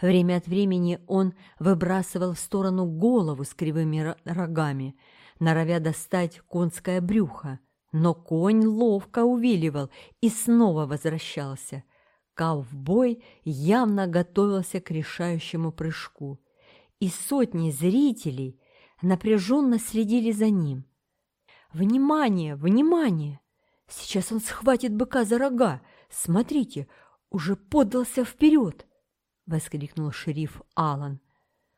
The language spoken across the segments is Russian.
Время от времени он выбрасывал в сторону голову с кривыми рогами, норовя достать конское брюхо. Но конь ловко увиливал и снова возвращался. Ковбой явно готовился к решающему прыжку. И сотни зрителей напряженно следили за ним. «Внимание! Внимание! Сейчас он схватит быка за рога! Смотрите, уже подался вперед!» воскликнул шериф Алан.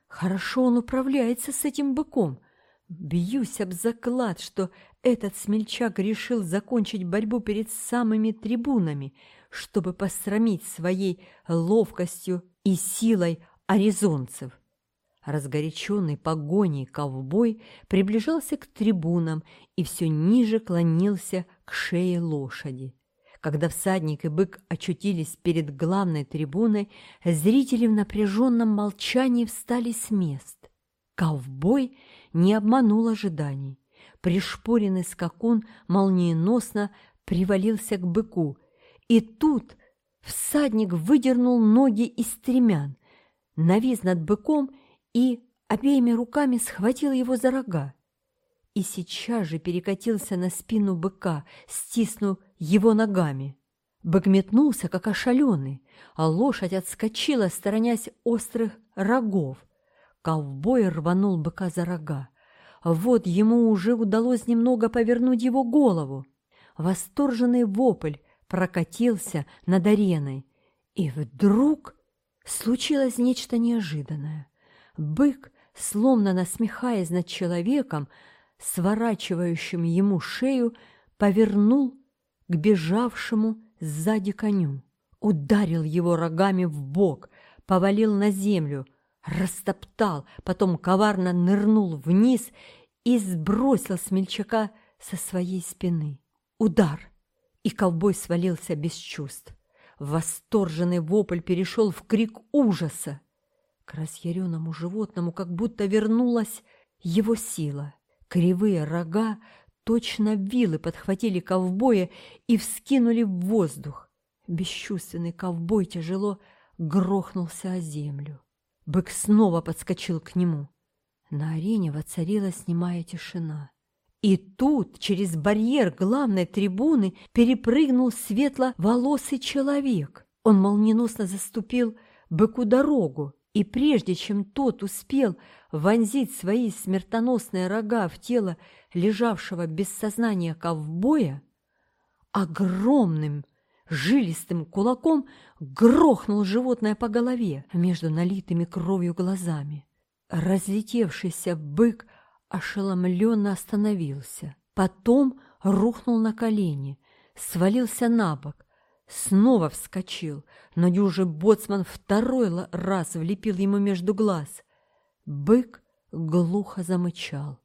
«Хорошо он управляется с этим быком!» Бьюсь об заклад, что этот смельчак решил закончить борьбу перед самыми трибунами, чтобы посрамить своей ловкостью и силой аризонцев. Разгоряченный погоней ковбой приближался к трибунам и все ниже клонился к шее лошади. Когда всадник и бык очутились перед главной трибуной, зрители в напряженном молчании встали с мест. Ковбой не обманул ожиданий. Пришпоренный скакун молниеносно привалился к быку. И тут всадник выдернул ноги из стремян, навис над быком и обеими руками схватил его за рога. И сейчас же перекатился на спину быка, стиснув его ногами. Бык метнулся, как ошаленный, а лошадь отскочила, сторонясь острых рогов. Ковбой рванул быка за рога. Вот ему уже удалось немного повернуть его голову. Восторженный вопль прокатился над ареной. И вдруг случилось нечто неожиданное. Бык, словно насмехаясь над человеком, сворачивающим ему шею, повернул к бежавшему сзади коню, ударил его рогами в бок, повалил на землю, растоптал, потом коварно нырнул вниз и сбросил смельчака со своей спины. Удар! И ковбой свалился без чувств. Восторженный вопль перешел в крик ужаса. К разъяренному животному как будто вернулась его сила. Кривые рога точно вилы подхватили ковбоя и вскинули в воздух. Бесчувственный ковбой тяжело грохнулся о землю. Бык снова подскочил к нему. На арене воцарилась немая тишина. И тут через барьер главной трибуны перепрыгнул светло-волосый человек. Он молниеносно заступил быку дорогу, и прежде чем тот успел вонзить свои смертоносные рога в тело лежавшего без сознания ковбоя, огромным жилистым кулаком грохнул животное по голове между налитыми кровью глазами. Разлетевшийся бык ошеломленно остановился, потом рухнул на колени, свалился на бок, снова вскочил, но дюжи боцман второй раз влепил ему между глаз. Бык глухо замычал,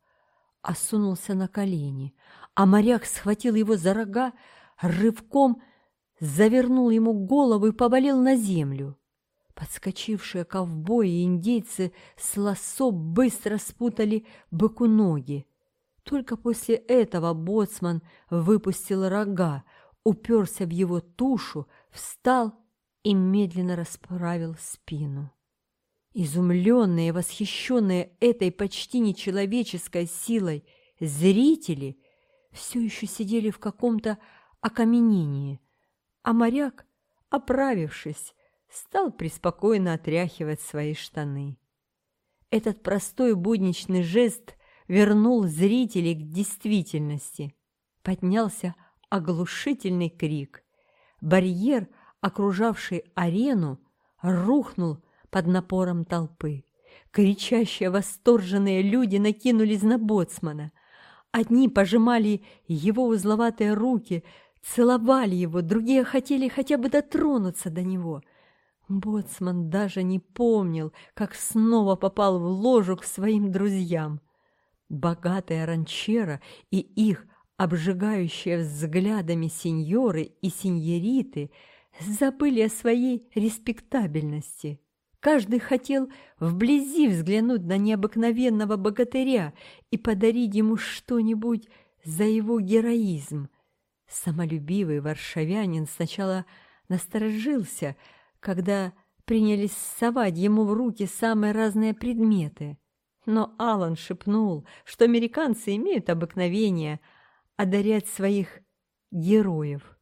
осунулся на колени, а моряк схватил его за рога, рывком завернул ему голову и повалил на землю. Подскочившие ковбои и индейцы с лассо быстро спутали быку ноги. Только после этого боцман выпустил рога, уперся в его тушу, встал и медленно расправил спину. Изумленные, восхищенные этой почти нечеловеческой силой зрители все еще сидели в каком-то окаменении, а моряк, оправившись, стал преспокойно отряхивать свои штаны. Этот простой будничный жест вернул зрителей к действительности. Поднялся оглушительный крик. Барьер, окружавший арену, рухнул под напором толпы. Кричащие, восторженные люди накинулись на боцмана. Одни пожимали его узловатые руки, целовали его, другие хотели хотя бы дотронуться до него. Боцман даже не помнил, как снова попал в ложу к своим друзьям. Богатые ранчера и их обжигающие взглядами сеньоры и сеньориты забыли о своей респектабельности – Каждый хотел вблизи взглянуть на необыкновенного богатыря и подарить ему что-нибудь за его героизм. Самолюбивый варшавянин сначала насторожился, когда принялись совать ему в руки самые разные предметы. Но Алан шепнул, что американцы имеют обыкновение одарять своих героев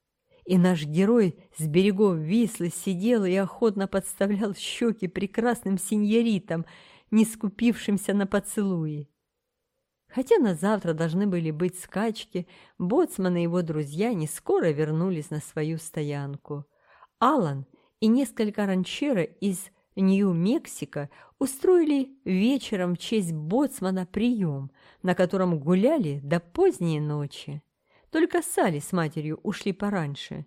и наш герой с берегов Вислы сидел и охотно подставлял щеки прекрасным синьоритам, не скупившимся на поцелуи. Хотя на завтра должны были быть скачки, Боцман и его друзья не скоро вернулись на свою стоянку. Алан и несколько ранчера из Нью-Мексико устроили вечером в честь Боцмана прием, на котором гуляли до поздней ночи. Только Салли с матерью ушли пораньше.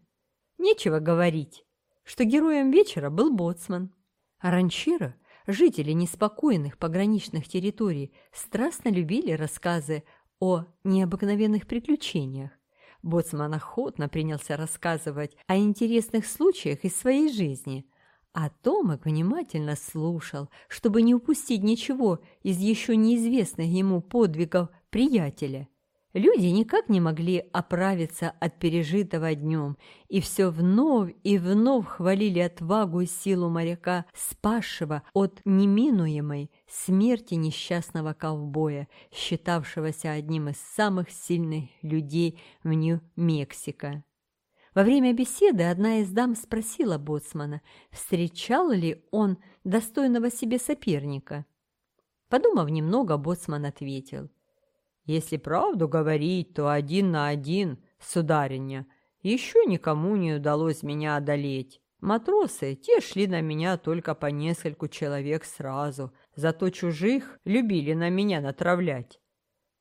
Нечего говорить, что героем вечера был Боцман. А ранчера Жители неспокойных пограничных территорий страстно любили рассказы о необыкновенных приключениях. Боцман охотно принялся рассказывать о интересных случаях из своей жизни, а Томик внимательно слушал, чтобы не упустить ничего из еще неизвестных ему подвигов приятеля – Люди никак не могли оправиться от пережитого днем, и все вновь и вновь хвалили отвагу и силу моряка, спасшего от неминуемой смерти несчастного ковбоя, считавшегося одним из самых сильных людей в Нью-Мексико. Во время беседы одна из дам спросила боцмана, встречал ли он достойного себе соперника. Подумав немного, боцман ответил – если правду говорить, то один на один, сударыня, еще никому не удалось меня одолеть. Матросы, те шли на меня только по нескольку человек сразу, зато чужих любили на меня натравлять.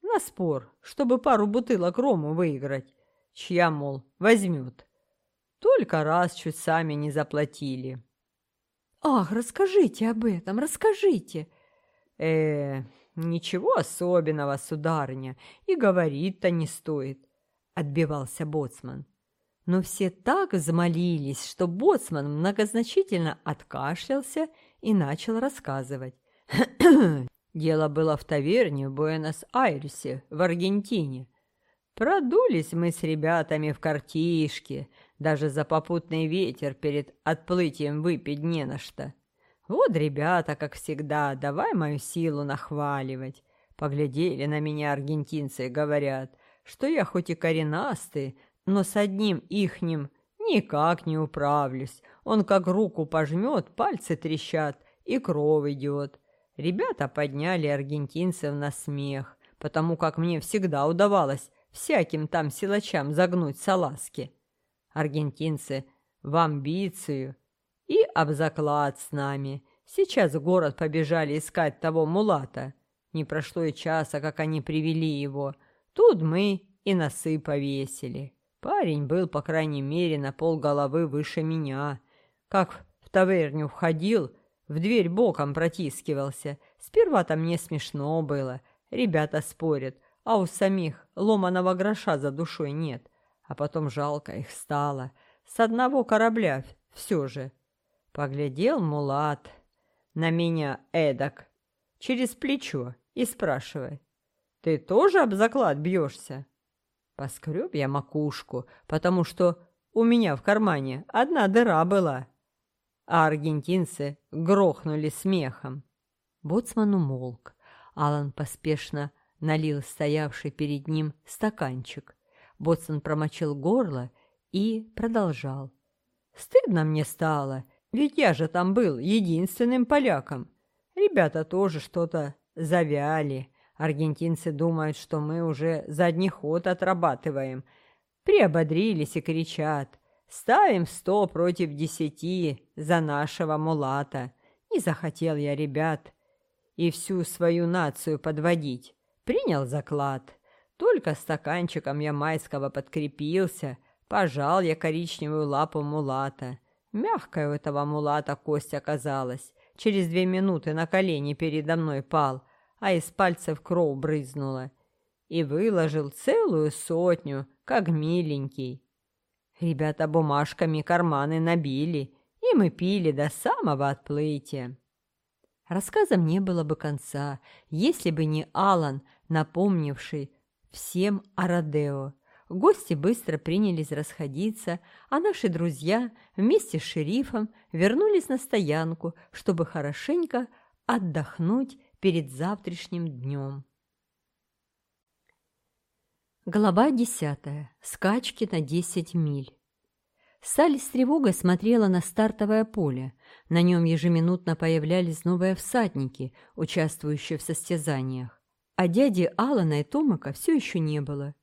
На спор, чтобы пару бутылок рому выиграть, чья, мол, возьмет. Только раз чуть сами не заплатили. «Ах, расскажите об этом, расскажите!» э «Ничего особенного, сударыня, и говорить-то не стоит», – отбивался боцман. Но все так замолились, что боцман многозначительно откашлялся и начал рассказывать. Дело было в таверне в Буэнос-Айресе, в Аргентине. Продулись мы с ребятами в картишке, даже за попутный ветер перед отплытием выпить не на что. Вот ребята, как всегда, давай мою силу нахваливать. Поглядели на меня аргентинцы и говорят, что я хоть и коренастый, но с одним ихним никак не управлюсь. Он как руку пожмет, пальцы трещат и кровь идет. Ребята подняли аргентинцев на смех, потому как мне всегда удавалось всяким там силачам загнуть салазки. Аргентинцы в амбицию – и об заклад с нами. Сейчас город побежали искать того мулата. Не прошло и часа, как они привели его. Тут мы и носы повесили. Парень был, по крайней мере, на пол головы выше меня. Как в таверню входил, в дверь боком протискивался. Сперва-то мне смешно было. Ребята спорят, а у самих ломаного гроша за душой нет. А потом жалко их стало. С одного корабля все же. Поглядел Мулат на меня эдак через плечо и спрашивает. «Ты тоже об заклад бьешься?» Поскреб я макушку, потому что у меня в кармане одна дыра была. А аргентинцы грохнули смехом. Боцман умолк. Алан поспешно налил стоявший перед ним стаканчик. Боцман промочил горло и продолжал. «Стыдно мне стало. ведь я же там был единственным поляком. Ребята тоже что-то завяли. Аргентинцы думают, что мы уже задний ход отрабатываем. Приободрились и кричат. Ставим сто против десяти за нашего мулата. Не захотел я ребят и всю свою нацию подводить. Принял заклад. Только стаканчиком я майского подкрепился, пожал я коричневую лапу мулата. Мягкая у этого мулата кость оказалась. Через две минуты на колени передо мной пал, а из пальцев кровь брызнула. И выложил целую сотню, как миленький. Ребята бумажками карманы набили, и мы пили до самого отплытия. Рассказом не было бы конца, если бы не Алан, напомнивший всем о Родео. Гости быстро принялись расходиться, а наши друзья вместе с шерифом вернулись на стоянку, чтобы хорошенько отдохнуть перед завтрашним днем. Глава десятая. Скачки на десять миль. Салли с тревогой смотрела на стартовое поле. На нем ежеминутно появлялись новые всадники, участвующие в состязаниях. А дяди Алана и Томака все еще не было.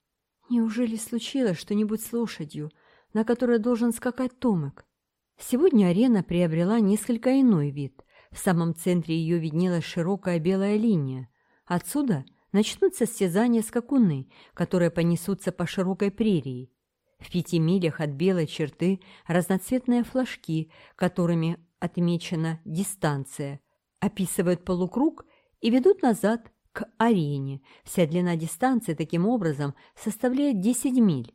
Неужели случилось что-нибудь с лошадью, на которой должен скакать Томик? Сегодня арена приобрела несколько иной вид. В самом центре ее виднелась широкая белая линия. Отсюда начнутся стязания скакуны, которые понесутся по широкой прерии. В пяти милях от белой черты разноцветные флажки, которыми отмечена дистанция, описывают полукруг и ведут назад к арене. Вся длина дистанции таким образом составляет 10 миль.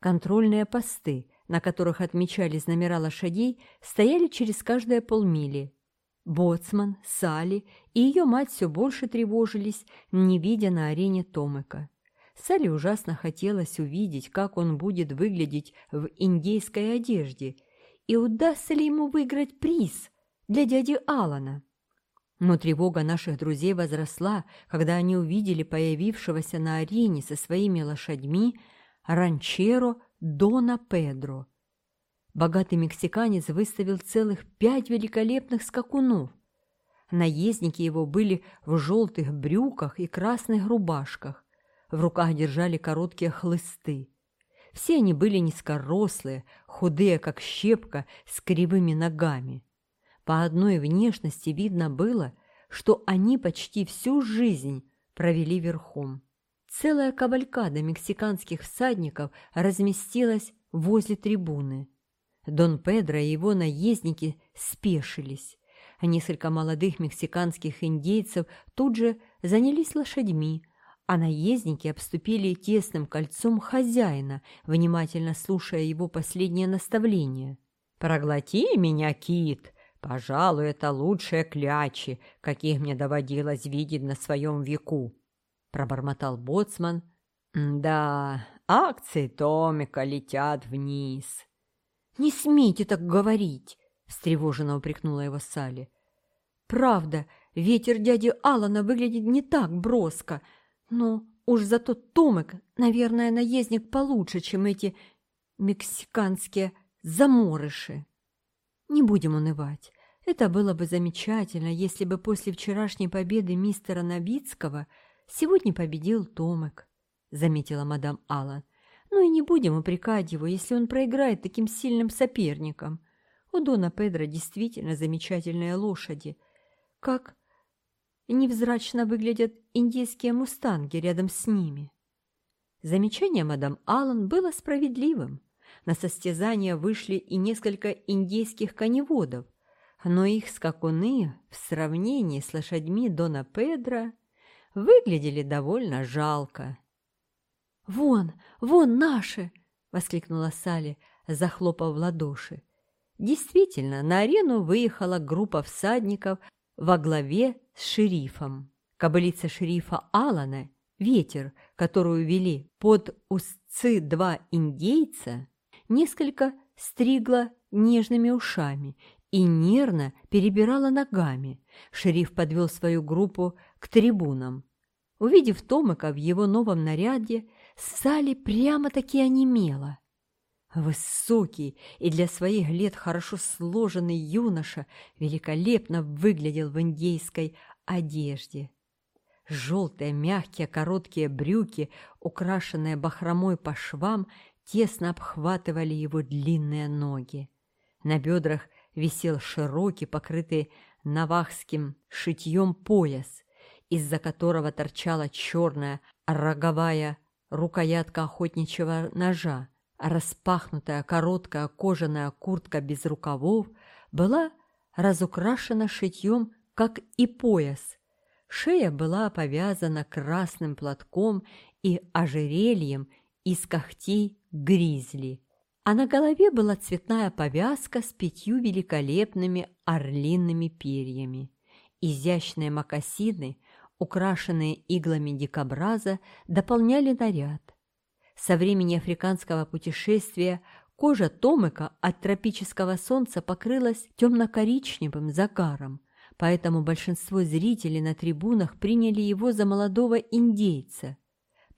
Контрольные посты, на которых отмечались номера лошадей, стояли через каждые полмили. Боцман, Салли и ее мать все больше тревожились, не видя на арене Томыка. Салли ужасно хотелось увидеть, как он будет выглядеть в индейской одежде, и удастся ли ему выиграть приз для дяди Алана. Но тревога наших друзей возросла, когда они увидели появившегося на арене со своими лошадьми ранчеро Дона Педро. Богатый мексиканец выставил целых пять великолепных скакунов. Наездники его были в желтых брюках и красных рубашках. В руках держали короткие хлысты. Все они были низкорослые, худые, как щепка, с кривыми ногами по одной внешности видно было, что они почти всю жизнь провели верхом. Целая кавалькада мексиканских всадников разместилась возле трибуны. Дон Педро и его наездники спешились. Несколько молодых мексиканских индейцев тут же занялись лошадьми, а наездники обступили тесным кольцом хозяина, внимательно слушая его последнее наставление. «Проглоти меня, кит! Пожалуй, это лучшие клячи, каких мне доводилось видеть на своем веку», — пробормотал боцман. «Да, акции Томика летят вниз». «Не смейте так говорить!» — встревоженно упрекнула его Салли. «Правда, ветер дяди Алана выглядит не так броско, но уж зато Томик, наверное, наездник получше, чем эти мексиканские заморыши». Не будем унывать. Это было бы замечательно, если бы после вчерашней победы мистера Новицкого сегодня победил Томик, заметила мадам Аллан. Ну и не будем упрекать его, если он проиграет таким сильным соперником. У Дона Педро действительно замечательные лошади. Как невзрачно выглядят индийские мустанги рядом с ними. Замечание мадам Аллан было справедливым. На состязание вышли и несколько индейских коневодов, но их скакуны в сравнении с лошадьми Дона Педро выглядели довольно жалко. «Вон, вон наши!» — воскликнула Салли, захлопав в ладоши. Действительно, на арену выехала группа всадников во главе с шерифом. Кобылица шерифа Алана, ветер, которую вели под узцы два индейца, несколько стригла нежными ушами и нервно перебирала ногами. Шериф подвел свою группу к трибунам. Увидев Томака в его новом наряде, Салли прямо-таки онемела. Высокий и для своих лет хорошо сложенный юноша великолепно выглядел в индейской одежде. Желтые мягкие короткие брюки, украшенные бахромой по швам тесно обхватывали его длинные ноги. На бедрах висел широкий, покрытый навахским шитьем пояс, из-за которого торчала черная роговая рукоятка охотничьего ножа. Распахнутая короткая кожаная куртка без рукавов была разукрашена шитьем, как и пояс. Шея была повязана красным платком и ожерельем из когтей гризли. А на голове была цветная повязка с пятью великолепными орлиными перьями. Изящные мокасины, украшенные иглами дикобраза, дополняли наряд. Со времени африканского путешествия кожа Томыка от тропического солнца покрылась темно-коричневым загаром, поэтому большинство зрителей на трибунах приняли его за молодого индейца.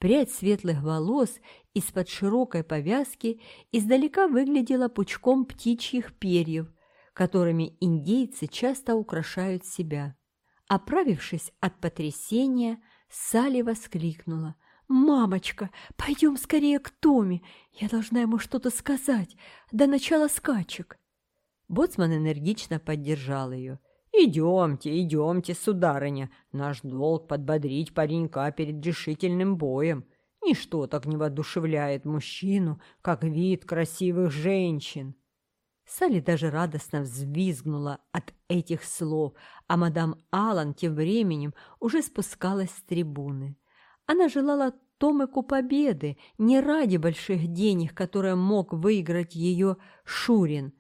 Прядь светлых волос из-под широкой повязки издалека выглядела пучком птичьих перьев, которыми индейцы часто украшают себя. Оправившись от потрясения, Салли воскликнула. «Мамочка, пойдем скорее к Томе, я должна ему что-то сказать, до начала скачек». Боцман энергично поддержал ее – «Идемте, идемте, сударыня. Наш долг подбодрить паренька перед решительным боем. Ничто так не воодушевляет мужчину, как вид красивых женщин». Салли даже радостно взвизгнула от этих слов, а мадам Аллан тем временем уже спускалась с трибуны. Она желала Томику победы не ради больших денег, которые мог выиграть ее Шурин,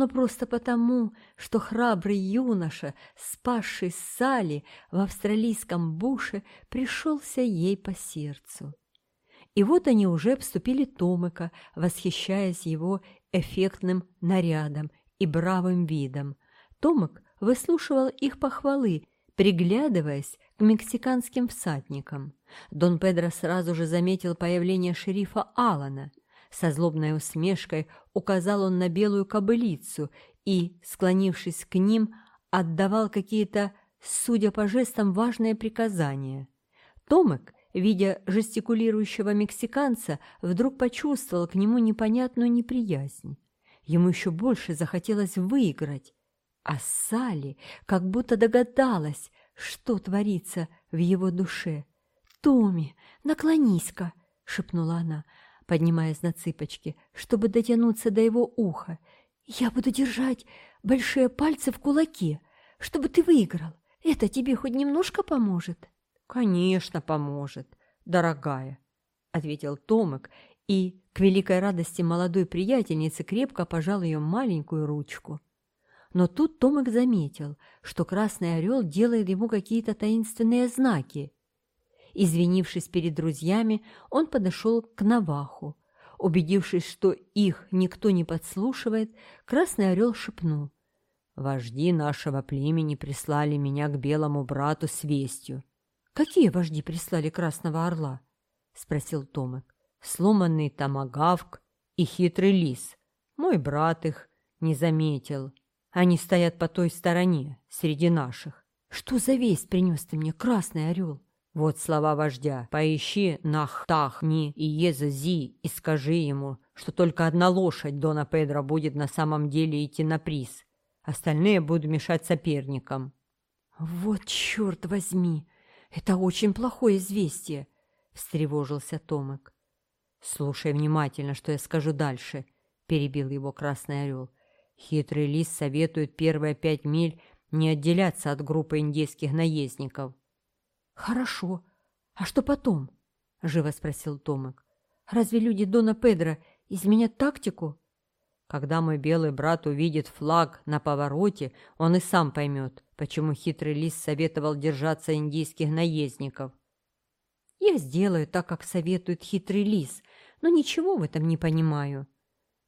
но просто потому, что храбрый юноша, спасший Сали в австралийском буше, пришелся ей по сердцу. И вот они уже обступили Томыка, восхищаясь его эффектным нарядом и бравым видом. Томик выслушивал их похвалы, приглядываясь к мексиканским всадникам. Дон Педро сразу же заметил появление шерифа Алана – со злобной усмешкой указал он на белую кобылицу и, склонившись к ним, отдавал какие-то, судя по жестам, важные приказания. Томек, видя жестикулирующего мексиканца, вдруг почувствовал к нему непонятную неприязнь. Ему еще больше захотелось выиграть. А Салли как будто догадалась, что творится в его душе. «Томми, наклонись-ка!» — шепнула она поднимаясь на цыпочки, чтобы дотянуться до его уха. «Я буду держать большие пальцы в кулаке, чтобы ты выиграл. Это тебе хоть немножко поможет?» «Конечно поможет, дорогая», — ответил Томик и, к великой радости молодой приятельницы, крепко пожал ее маленькую ручку. Но тут Томик заметил, что Красный Орел делает ему какие-то таинственные знаки, Извинившись перед друзьями, он подошел к Наваху. Убедившись, что их никто не подслушивает, Красный Орел шепнул. «Вожди нашего племени прислали меня к белому брату с вестью». «Какие вожди прислали Красного Орла?» — спросил Томек. «Сломанный томагавк и хитрый лис. Мой брат их не заметил. Они стоят по той стороне, среди наших». «Что за весть принес ты мне, Красный Орел?» Вот слова вождя. Поищи нахтахни и езази и скажи ему, что только одна лошадь Дона Педро будет на самом деле идти на приз. Остальные будут мешать соперникам. «Вот черт возьми! Это очень плохое известие!» — встревожился Томек. «Слушай внимательно, что я скажу дальше», — перебил его Красный Орел. «Хитрый лис советует первые пять миль не отделяться от группы индейских наездников. «Хорошо. А что потом?» — живо спросил Томик. «Разве люди Дона Педро изменят тактику?» Когда мой белый брат увидит флаг на повороте, он и сам поймет, почему хитрый лис советовал держаться индийских наездников. «Я сделаю так, как советует хитрый лис, но ничего в этом не понимаю».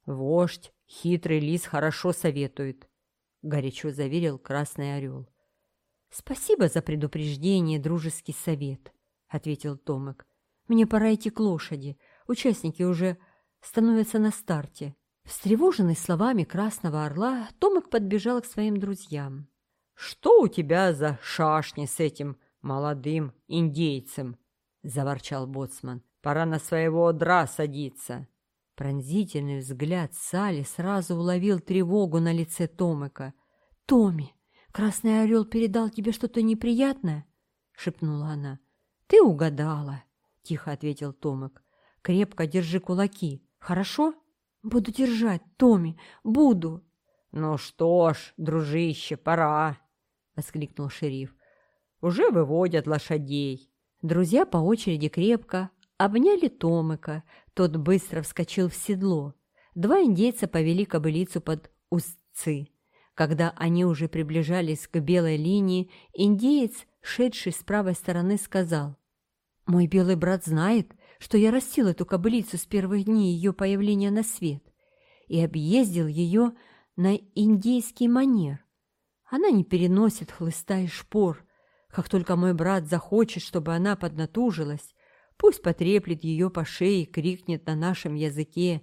Вождь Хитрый лис хорошо советует, — горячо заверил Красный Орел. — «Спасибо за предупреждение, дружеский совет», — ответил Томек. «Мне пора идти к лошади. Участники уже становятся на старте». Встревоженный словами Красного Орла, Томек подбежал к своим друзьям. «Что у тебя за шашни с этим молодым индейцем?» — заворчал Боцман. «Пора на своего дра садиться». Пронзительный взгляд Сали сразу уловил тревогу на лице Томека. «Томи, «Красный орел передал тебе что-то неприятное?» — шепнула она. «Ты угадала!» — тихо ответил Томик. «Крепко держи кулаки, хорошо?» «Буду держать, Томи, буду!» «Ну что ж, дружище, пора!» — воскликнул шериф. «Уже выводят лошадей!» Друзья по очереди крепко обняли Томыка. Тот быстро вскочил в седло. Два индейца повели кобылицу под устцы. Когда они уже приближались к белой линии, индеец, шедший с правой стороны, сказал, «Мой белый брат знает, что я растил эту кобылицу с первых дней ее появления на свет и объездил ее на индейский манер. Она не переносит хлыста и шпор. Как только мой брат захочет, чтобы она поднатужилась, пусть потреплет ее по шее и крикнет на нашем языке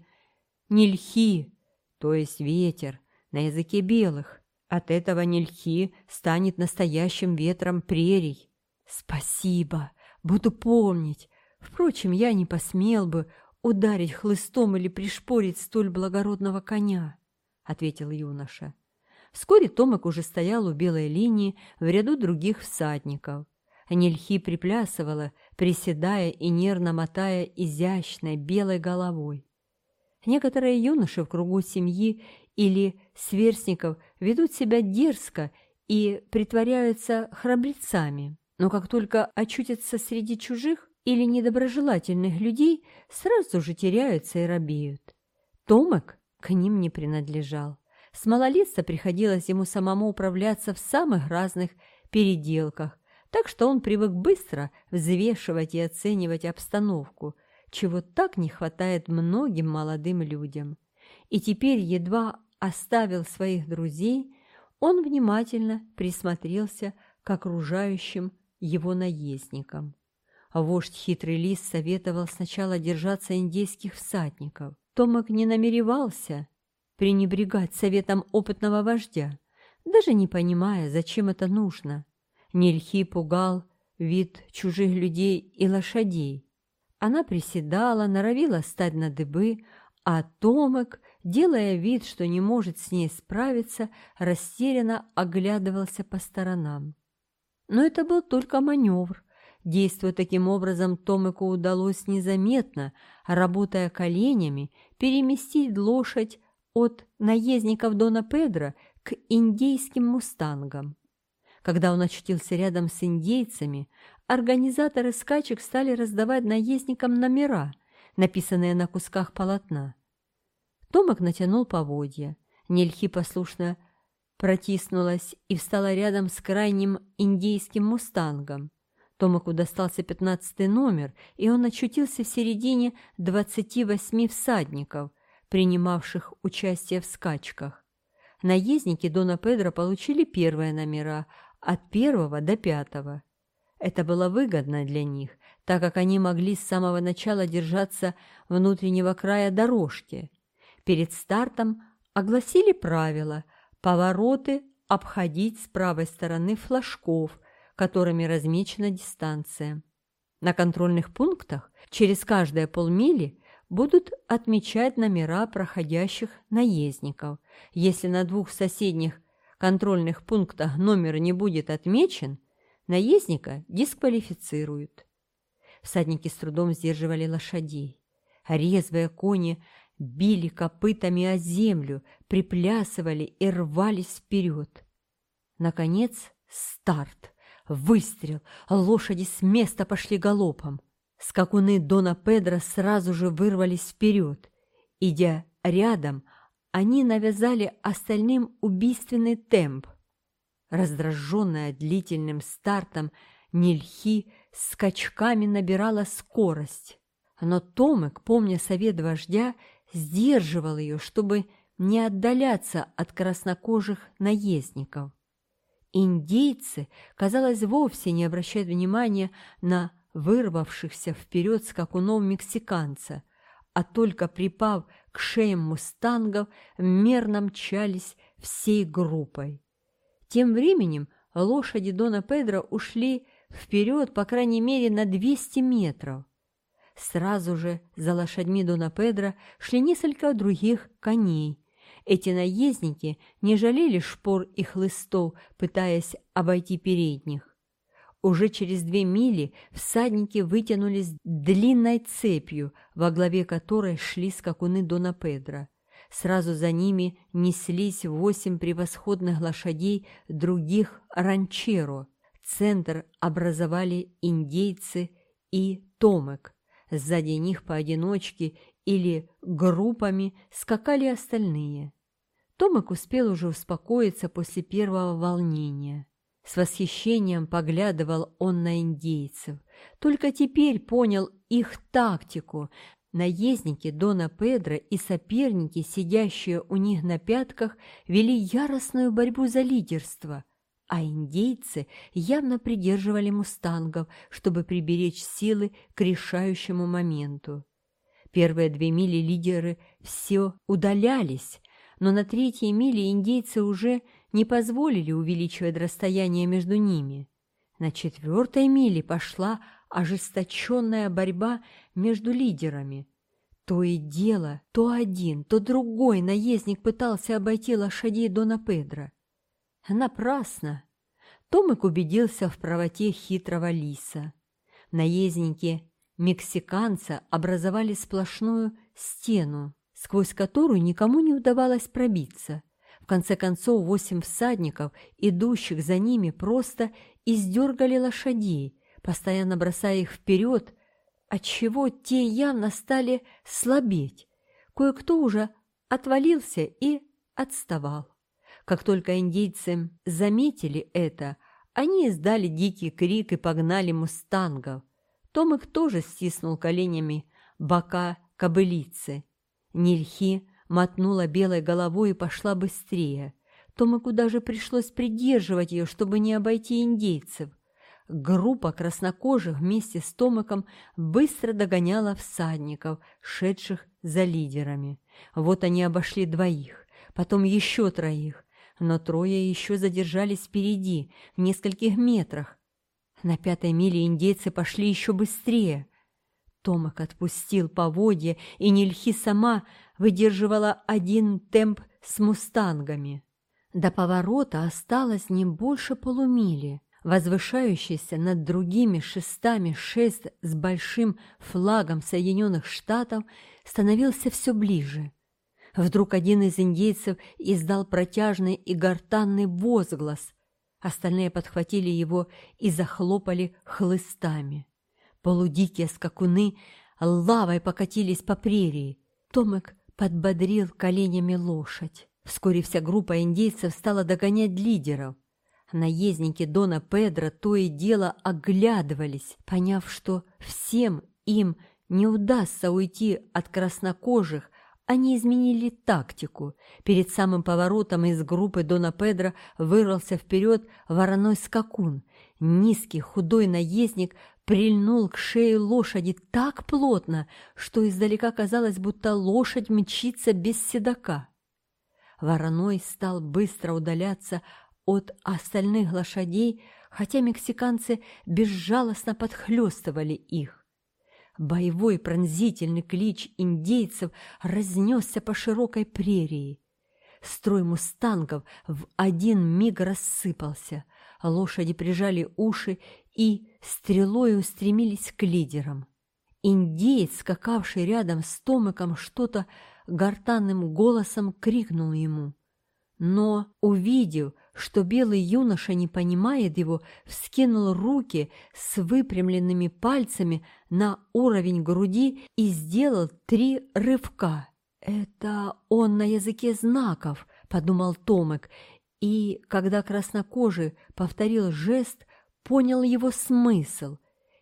«нельхи», то есть ветер, на языке белых. От этого Нельхи станет настоящим ветром прерий. Спасибо, буду помнить. Впрочем, я не посмел бы ударить хлыстом или пришпорить столь благородного коня, ответил юноша. Вскоре Томик уже стоял у белой линии в ряду других всадников. Нельхи приплясывала, приседая и нервно мотая изящной белой головой. Некоторые юноши в кругу семьи или сверстников ведут себя дерзко и притворяются храбрецами, но как только очутятся среди чужих или недоброжелательных людей, сразу же теряются и робеют. Томек к ним не принадлежал. С малолетства приходилось ему самому управляться в самых разных переделках, так что он привык быстро взвешивать и оценивать обстановку, чего так не хватает многим молодым людям и теперь едва оставил своих друзей, он внимательно присмотрелся к окружающим его наездникам. Вождь Хитрый Лис советовал сначала держаться индейских всадников. Томак не намеревался пренебрегать советом опытного вождя, даже не понимая, зачем это нужно. Нельхи пугал вид чужих людей и лошадей. Она приседала, норовила стать на дыбы, а Томек делая вид, что не может с ней справиться, растерянно оглядывался по сторонам. Но это был только маневр. Действуя таким образом, Томику удалось незаметно, работая коленями, переместить лошадь от наездников Дона Педро к индейским мустангам. Когда он очутился рядом с индейцами, организаторы скачек стали раздавать наездникам номера, написанные на кусках полотна. Томок натянул поводья. Нельхи послушно протиснулась и встала рядом с крайним индейским мустангом. Томаку достался пятнадцатый номер, и он очутился в середине двадцати восьми всадников, принимавших участие в скачках. Наездники Дона Педро получили первые номера от первого до пятого. Это было выгодно для них, так как они могли с самого начала держаться внутреннего края дорожки – Перед стартом огласили правила – повороты обходить с правой стороны флажков, которыми размечена дистанция. На контрольных пунктах через каждые полмили будут отмечать номера проходящих наездников. Если на двух соседних контрольных пунктах номер не будет отмечен, наездника дисквалифицируют. Всадники с трудом сдерживали лошадей. Резвые кони били копытами о землю, приплясывали и рвались вперед. Наконец, старт, выстрел, лошади с места пошли галопом. Скакуны Дона Педро сразу же вырвались вперед. Идя рядом, они навязали остальным убийственный темп. Раздраженная длительным стартом, Нильхи скачками набирала скорость. Но Томек, помня совет вождя, сдерживал ее, чтобы не отдаляться от краснокожих наездников. Индейцы, казалось, вовсе не обращают внимания на вырвавшихся вперед скакунов мексиканца, а только припав к шеям мустангов, мерно мчались всей группой. Тем временем лошади Дона Педро ушли вперед, по крайней мере, на 200 метров сразу же за лошадьми Дона Педро шли несколько других коней. Эти наездники не жалели шпор и хлыстов, пытаясь обойти передних. Уже через две мили всадники вытянулись длинной цепью, во главе которой шли скакуны Дона Педро. Сразу за ними неслись восемь превосходных лошадей других ранчеро. Центр образовали индейцы и томек – Сзади них поодиночке или группами скакали остальные. Томик успел уже успокоиться после первого волнения. С восхищением поглядывал он на индейцев. Только теперь понял их тактику. Наездники Дона Педро и соперники, сидящие у них на пятках, вели яростную борьбу за лидерство – а индейцы явно придерживали мустангов, чтобы приберечь силы к решающему моменту. Первые две мили лидеры все удалялись, но на третьей миле индейцы уже не позволили увеличивать расстояние между ними. На четвертой миле пошла ожесточенная борьба между лидерами. То и дело, то один, то другой наездник пытался обойти лошадей Дона Педро. Напрасно. Томик убедился в правоте хитрого лиса. Наездники мексиканца образовали сплошную стену, сквозь которую никому не удавалось пробиться. В конце концов, восемь всадников, идущих за ними, просто издергали лошадей, постоянно бросая их вперед, отчего те явно стали слабеть. Кое-кто уже отвалился и отставал. Как только индейцы заметили это, они издали дикий крик и погнали мустангов. Том тоже стиснул коленями бока кобылицы. Нильхи мотнула белой головой и пошла быстрее. Томику даже пришлось придерживать ее, чтобы не обойти индейцев. Группа краснокожих вместе с Томиком быстро догоняла всадников, шедших за лидерами. Вот они обошли двоих, потом еще троих но трое еще задержались впереди, в нескольких метрах. На пятой миле индейцы пошли еще быстрее. Томак отпустил поводья, и Нильхи сама выдерживала один темп с мустангами. До поворота осталось не больше полумили. Возвышающийся над другими шестами шест с большим флагом Соединенных Штатов становился все ближе – Вдруг один из индейцев издал протяжный и гортанный возглас. Остальные подхватили его и захлопали хлыстами. Полудикие скакуны лавой покатились по прерии. Томек подбодрил коленями лошадь. Вскоре вся группа индейцев стала догонять лидеров. Наездники Дона Педро то и дело оглядывались, поняв, что всем им не удастся уйти от краснокожих, они изменили тактику. Перед самым поворотом из группы Дона Педро вырвался вперед вороной скакун. Низкий, худой наездник прильнул к шее лошади так плотно, что издалека казалось, будто лошадь мчится без седока. Вороной стал быстро удаляться от остальных лошадей, хотя мексиканцы безжалостно подхлестывали их. Боевой пронзительный клич индейцев разнесся по широкой прерии. Строй мустангов в один миг рассыпался, лошади прижали уши и стрелой устремились к лидерам. Индеец, скакавший рядом с Томиком, что-то гортанным голосом крикнул ему. Но, увидев, что белый юноша, не понимает его, вскинул руки с выпрямленными пальцами на уровень груди и сделал три рывка. «Это он на языке знаков», — подумал Томек, и, когда краснокожий повторил жест, понял его смысл.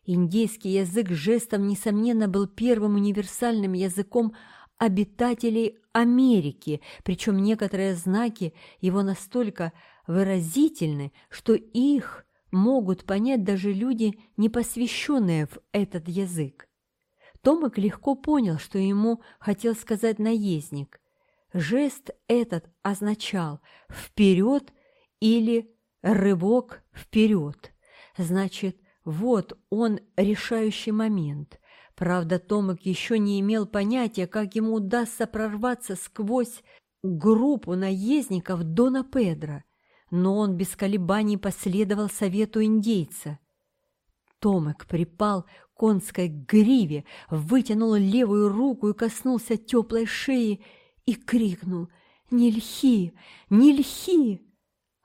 Индийский язык жестом, несомненно, был первым универсальным языком обитателей Америки, причем некоторые знаки его настолько выразительны, что их могут понять даже люди, не посвященные в этот язык. Томик легко понял, что ему хотел сказать наездник. Жест этот означал «вперед» или «рывок вперед». Значит, вот он решающий момент. Правда, Томик еще не имел понятия, как ему удастся прорваться сквозь группу наездников Дона Педро но он без колебаний последовал совету индейца. Томек припал к конской гриве, вытянул левую руку и коснулся теплой шеи и крикнул «Не льхи! Не льхи!»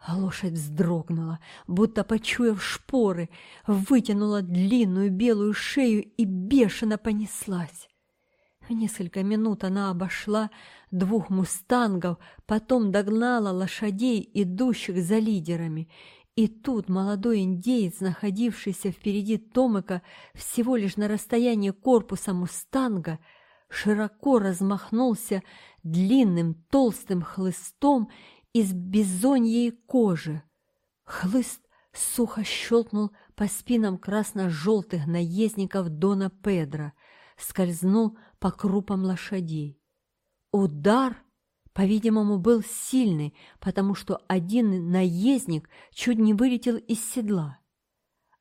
а лошадь вздрогнула, будто почуяв шпоры, вытянула длинную белую шею и бешено понеслась. Несколько минут она обошла двух мустангов, потом догнала лошадей, идущих за лидерами. И тут молодой индеец, находившийся впереди Томыка всего лишь на расстоянии корпуса мустанга, широко размахнулся длинным толстым хлыстом из бизоньей кожи. Хлыст сухо щелкнул по спинам красно-желтых наездников Дона Педро, скользнул по крупам лошадей. Удар, по-видимому, был сильный, потому что один наездник чуть не вылетел из седла.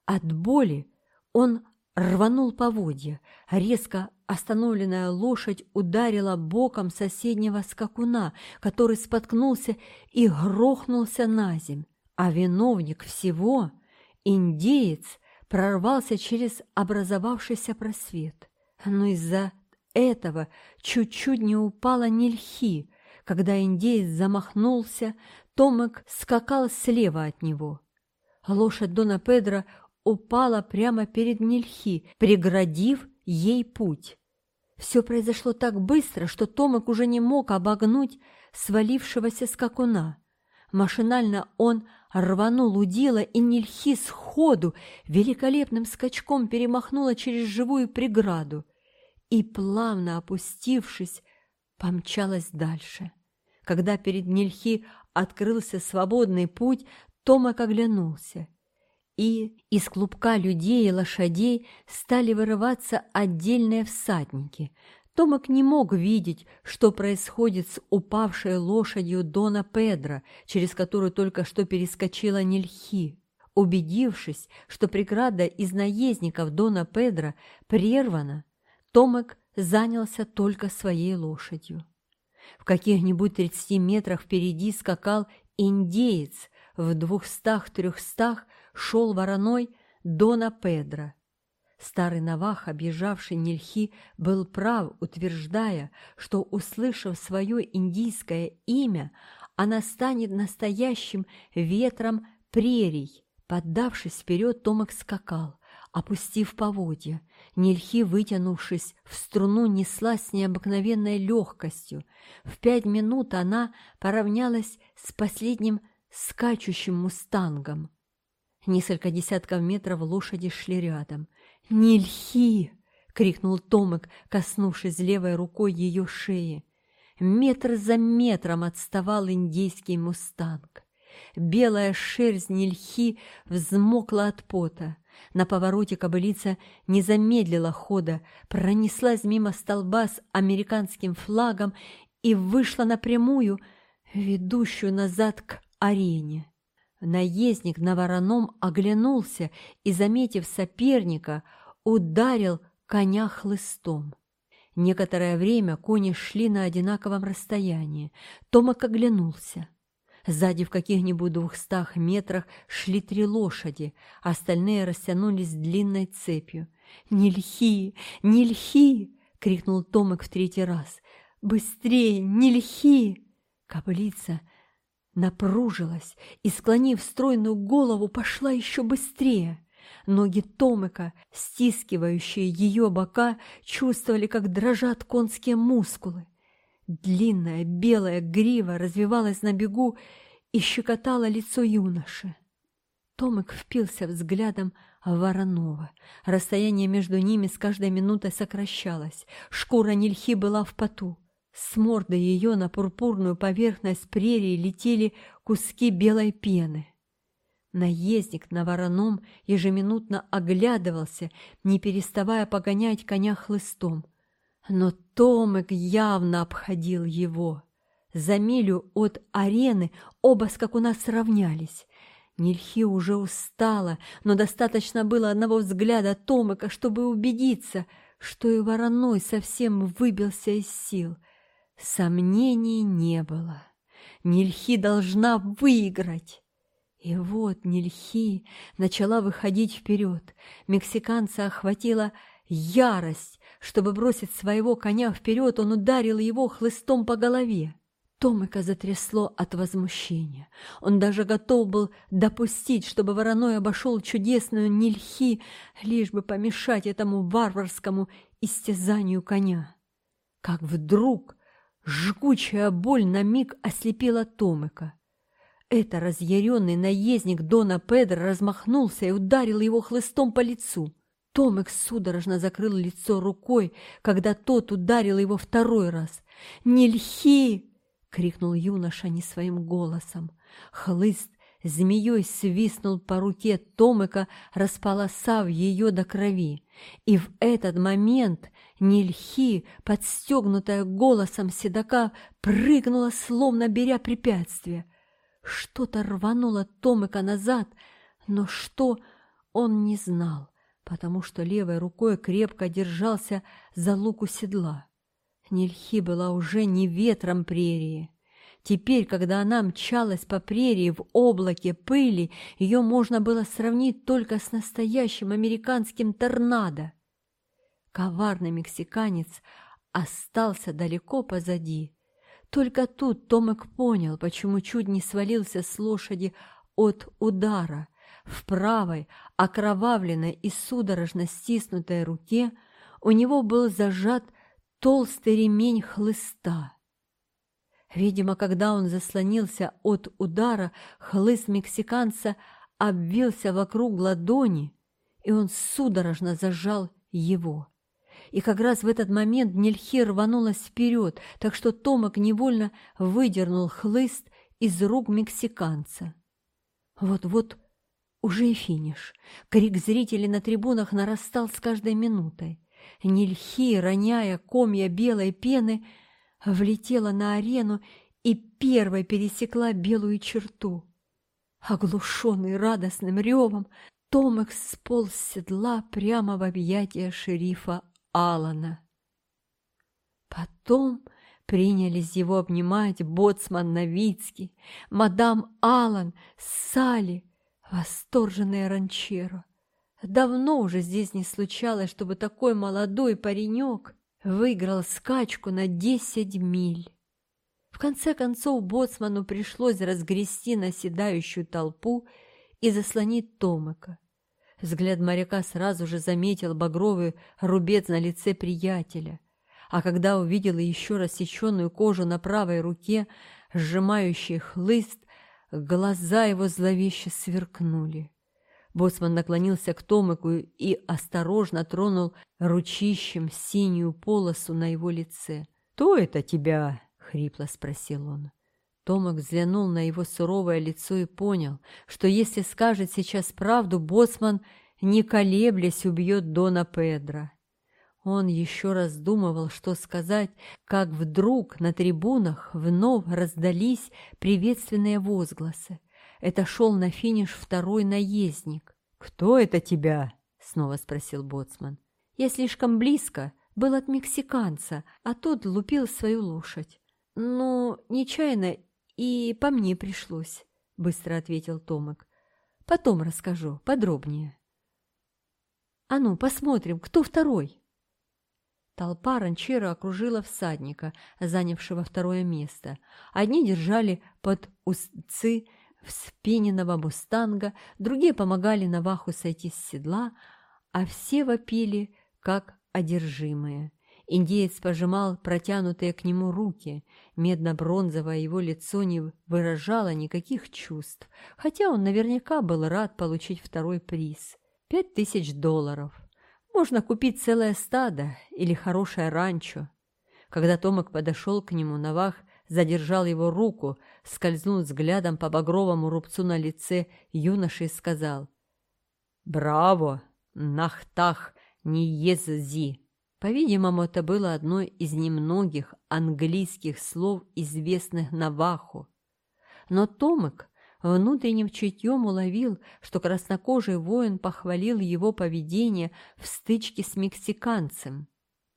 От боли он рванул поводья, резко остановленная лошадь ударила боком соседнего скакуна, который споткнулся и грохнулся на земь, а виновник всего, индеец, прорвался через образовавшийся просвет, но из-за этого чуть-чуть не упала Нельхи, когда индеец замахнулся, Томек скакал слева от него. Лошадь Дона Педро упала прямо перед Нельхи, преградив ей путь. Все произошло так быстро, что Томек уже не мог обогнуть свалившегося скакуна. Машинально он рванул удила, и Нильхи сходу великолепным скачком перемахнула через живую преграду и, плавно опустившись, помчалась дальше. Когда перед Нельхи открылся свободный путь, Томак оглянулся. И из клубка людей и лошадей стали вырываться отдельные всадники. Томак не мог видеть, что происходит с упавшей лошадью Дона Педра, через которую только что перескочила Нельхи. Убедившись, что преграда из наездников Дона Педра прервана, Томек занялся только своей лошадью. В каких-нибудь 30 метрах впереди скакал индеец, в двухстах-трехстах шел вороной Дона Педро. Старый Навах, объезжавший Нельхи, был прав, утверждая, что, услышав свое индийское имя, она станет настоящим ветром прерий. Поддавшись вперед, Томок скакал, опустив поводья. Нельхи, вытянувшись в струну, несла с необыкновенной легкостью. В пять минут она поравнялась с последним скачущим мустангом. Несколько десятков метров лошади шли рядом. «Нельхи!» — крикнул Томик, коснувшись левой рукой ее шеи. Метр за метром отставал индейский мустанг. Белая шерсть Нельхи взмокла от пота. На повороте кобылица не замедлила хода, пронеслась мимо столба с американским флагом и вышла напрямую, ведущую назад к арене. Наездник на вороном оглянулся и, заметив соперника, ударил коня хлыстом. Некоторое время кони шли на одинаковом расстоянии. Томак оглянулся. Сзади в каких-нибудь двухстах метрах шли три лошади, а остальные растянулись длинной цепью. «Не льхи! Не льхи!» — крикнул Томик в третий раз. «Быстрее! Не льхи!» Кобылица напружилась и, склонив стройную голову, пошла еще быстрее. Ноги Томыка, стискивающие ее бока, чувствовали, как дрожат конские мускулы длинная белая грива развивалась на бегу и щекотала лицо юноши. Томик впился взглядом Воронова. Расстояние между ними с каждой минутой сокращалось. Шкура Нильхи была в поту. С морды ее на пурпурную поверхность прерии летели куски белой пены. Наездник на вороном ежеминутно оглядывался, не переставая погонять коня хлыстом. Но Томек явно обходил его. За милю от арены оба скакуна сравнялись. Нильхи уже устала, но достаточно было одного взгляда Томека, чтобы убедиться, что и вороной совсем выбился из сил. Сомнений не было. Нильхи должна выиграть. И вот Нильхи начала выходить вперед. Мексиканца охватила ярость, чтобы бросить своего коня вперед, он ударил его хлыстом по голове. Томика затрясло от возмущения. Он даже готов был допустить, чтобы вороной обошел чудесную Нильхи, лишь бы помешать этому варварскому истязанию коня. Как вдруг жгучая боль на миг ослепила Томика. Это разъяренный наездник Дона Педро размахнулся и ударил его хлыстом по лицу. Томик судорожно закрыл лицо рукой, когда тот ударил его второй раз. «Не льхи!» — крикнул юноша не своим голосом. Хлыст змеей свистнул по руке Томика, располосав ее до крови. И в этот момент Нильхи, подстегнутая голосом седока, прыгнула, словно беря препятствие. Что-то рвануло Томика назад, но что он не знал потому что левой рукой крепко держался за луку седла. Нельхи была уже не ветром прерии. Теперь, когда она мчалась по прерии в облаке пыли, ее можно было сравнить только с настоящим американским торнадо. Коварный мексиканец остался далеко позади. Только тут Томек понял, почему чуть не свалился с лошади от удара, в правой, окровавленной и судорожно стиснутой руке у него был зажат толстый ремень хлыста. Видимо, когда он заслонился от удара, хлыст мексиканца обвился вокруг ладони, и он судорожно зажал его. И как раз в этот момент Нельхи рванулась вперед, так что Томок невольно выдернул хлыст из рук мексиканца. Вот-вот уже финиш. Крик зрителей на трибунах нарастал с каждой минутой. Нельхи, роняя комья белой пены, влетела на арену и первой пересекла белую черту. Оглушенный радостным ревом, Томек сполз с седла прямо в объятия шерифа Алана. Потом принялись его обнимать боцман Новицкий, мадам Алан, Салли, восторженная ранчеро. Давно уже здесь не случалось, чтобы такой молодой паренек выиграл скачку на десять миль. В конце концов боцману пришлось разгрести наседающую толпу и заслонить Томыка. Взгляд моряка сразу же заметил багровый рубец на лице приятеля, а когда увидел еще рассеченную кожу на правой руке, сжимающий хлыст, глаза его зловеще сверкнули. Боцман наклонился к Томику и осторожно тронул ручищем синюю полосу на его лице. «Кто это тебя?» — хрипло спросил он. Томик взглянул на его суровое лицо и понял, что если скажет сейчас правду, Боцман, не колеблясь, убьет Дона Педро. Он еще раз раздумывал, что сказать, как вдруг на трибунах вновь раздались приветственные возгласы. Это шел на финиш второй наездник. «Кто это тебя?» — снова спросил боцман. «Я слишком близко. Был от мексиканца, а тот лупил свою лошадь. Но ну, нечаянно и по мне пришлось», — быстро ответил Томик. «Потом расскажу подробнее». «А ну, посмотрим, кто второй?» Толпа ранчера окружила всадника, занявшего второе место. Одни держали под узцы вспененного бустанга, другие помогали Наваху сойти с седла, а все вопили, как одержимые. Индеец пожимал протянутые к нему руки. Медно-бронзовое его лицо не выражало никаких чувств, хотя он наверняка был рад получить второй приз – пять тысяч долларов. Можно купить целое стадо или хорошее ранчо. Когда Томик подошел к нему, Навах задержал его руку, скользнул взглядом по багровому рубцу на лице юноши и сказал «Браво! Нахтах! Ниеззи!» По-видимому, это было одно из немногих английских слов, известных Наваху. Но Томик Внутренним чутьем уловил, что краснокожий воин похвалил его поведение в стычке с мексиканцем.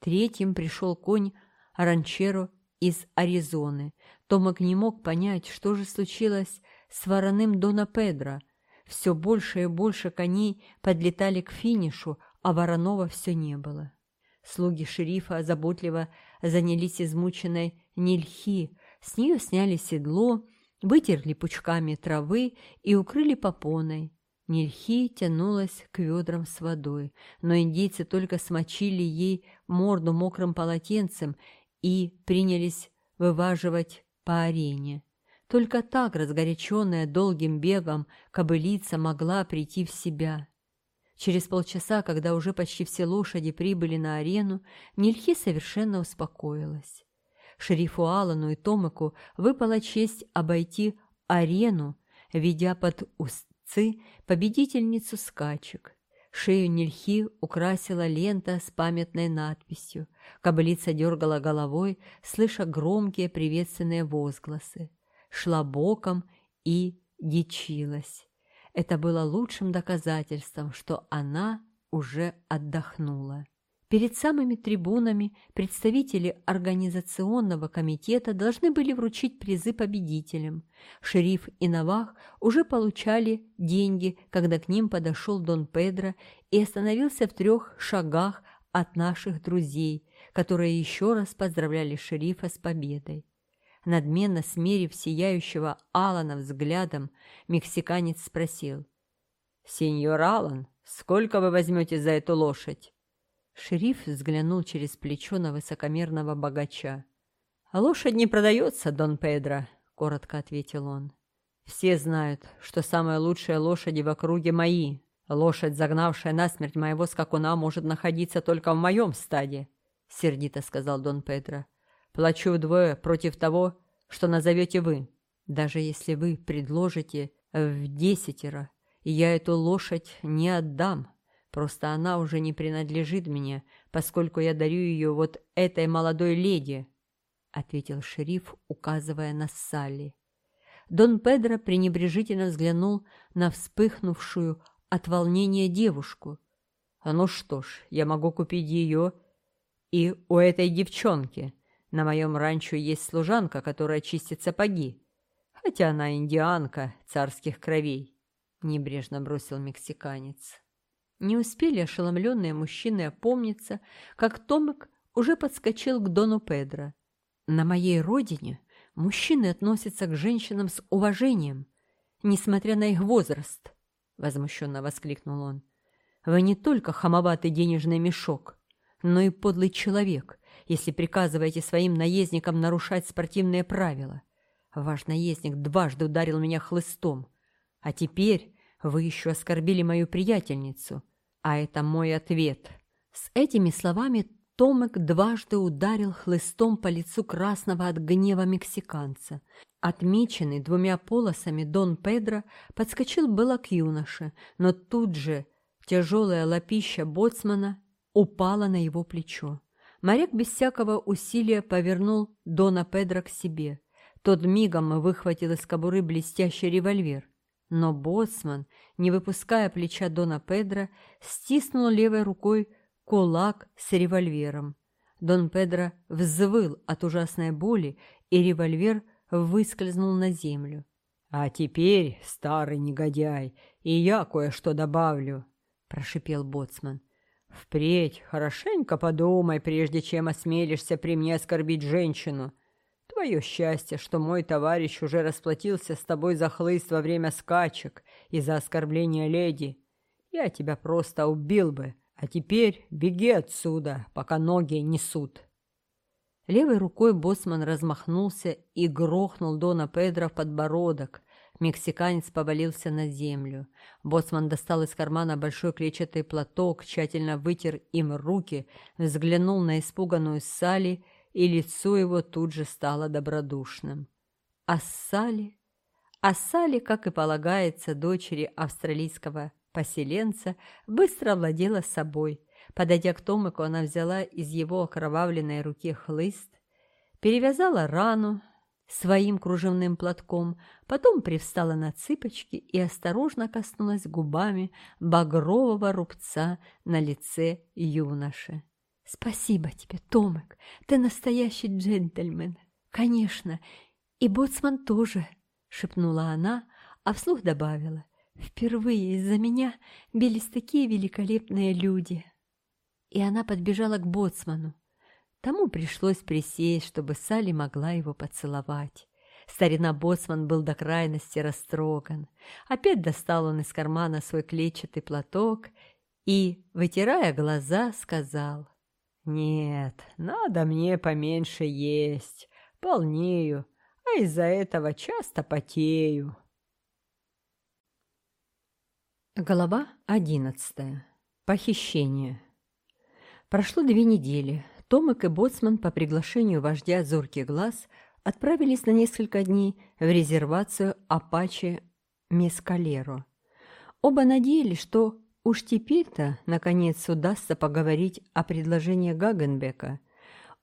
Третьим пришел конь Ранчеро из Аризоны. Томак не мог понять, что же случилось с вороным Дона Педро. Все больше и больше коней подлетали к финишу, а Воронова все не было. Слуги шерифа заботливо занялись измученной Нильхи, с нее сняли седло, вытерли пучками травы и укрыли попоной. Нельхи тянулась к ведрам с водой, но индейцы только смочили ей морду мокрым полотенцем и принялись вываживать по арене. Только так, разгоряченная долгим бегом, кобылица могла прийти в себя. Через полчаса, когда уже почти все лошади прибыли на арену, Нильхи совершенно успокоилась шерифу Алану и Томаку выпала честь обойти арену, ведя под устцы победительницу скачек. Шею Нельхи украсила лента с памятной надписью. Кобылица дергала головой, слыша громкие приветственные возгласы. Шла боком и дичилась. Это было лучшим доказательством, что она уже отдохнула. Перед самыми трибунами представители организационного комитета должны были вручить призы победителям. Шериф и Навах уже получали деньги, когда к ним подошел Дон Педро и остановился в трех шагах от наших друзей, которые еще раз поздравляли шерифа с победой. Надменно смерив сияющего Алана взглядом, мексиканец спросил. «Сеньор Алан, сколько вы возьмете за эту лошадь?» Шериф взглянул через плечо на высокомерного богача. лошадь не продается, Дон Педро», — коротко ответил он. «Все знают, что самые лучшие лошади в округе мои. Лошадь, загнавшая насмерть моего скакуна, может находиться только в моем стаде», — сердито сказал Дон Педро. «Плачу вдвое против того, что назовете вы. Даже если вы предложите в десятеро, я эту лошадь не отдам». Просто она уже не принадлежит мне, поскольку я дарю ее вот этой молодой леди», — ответил шериф, указывая на Салли. Дон Педро пренебрежительно взглянул на вспыхнувшую от волнения девушку. «А «Ну что ж, я могу купить ее и у этой девчонки. На моем ранчо есть служанка, которая чистит сапоги. Хотя она индианка царских кровей», — небрежно бросил мексиканец. Не успели ошеломленные мужчины опомниться, как Томик уже подскочил к Дону Педро. «На моей родине мужчины относятся к женщинам с уважением, несмотря на их возраст», — возмущенно воскликнул он. «Вы не только хамоватый денежный мешок, но и подлый человек, если приказываете своим наездникам нарушать спортивные правила. Ваш наездник дважды ударил меня хлыстом, а теперь вы еще оскорбили мою приятельницу, а это мой ответ». С этими словами Томек дважды ударил хлыстом по лицу красного от гнева мексиканца. Отмеченный двумя полосами Дон Педро подскочил было к юноше, но тут же тяжелая лапища боцмана упала на его плечо. Моряк без всякого усилия повернул Дона Педро к себе. Тот мигом выхватил из кобуры блестящий револьвер. Но боцман, не выпуская плеча Дона Педро, стиснул левой рукой кулак с револьвером. Дон Педро взвыл от ужасной боли, и револьвер выскользнул на землю. «А теперь, старый негодяй, и я кое-что добавлю», — прошипел боцман. «Впредь хорошенько подумай, прежде чем осмелишься при мне оскорбить женщину». Твое счастье, что мой товарищ уже расплатился с тобой за хлыст во время скачек и за оскорбление леди. Я тебя просто убил бы, а теперь беги отсюда, пока ноги несут». Левой рукой боссман размахнулся и грохнул Дона Педро в подбородок. Мексиканец повалился на землю. Боссман достал из кармана большой клетчатый платок, тщательно вытер им руки, взглянул на испуганную Салли и лицо его тут же стало добродушным. А Салли... А Салли, как и полагается дочери австралийского поселенца, быстро владела собой. Подойдя к Томику, она взяла из его окровавленной руки хлыст, перевязала рану своим кружевным платком, потом привстала на цыпочки и осторожно коснулась губами багрового рубца на лице юноши. Спасибо тебе, Томек, ты настоящий джентльмен. Конечно, и боцман тоже, шепнула она, а вслух добавила. Впервые из-за меня бились такие великолепные люди. И она подбежала к боцману. Тому пришлось присесть, чтобы Салли могла его поцеловать. Старина Боцман был до крайности растроган. Опять достал он из кармана свой клетчатый платок и, вытирая глаза, сказал — нет, надо мне поменьше есть, полнею, а из-за этого часто потею. Глава одиннадцатая. Похищение. Прошло две недели. Томик и Боцман по приглашению вождя «Зоркий глаз» отправились на несколько дней в резервацию Апачи Мескалеро. Оба надеялись, что Уж теперь-то, наконец, удастся поговорить о предложении Гагенбека.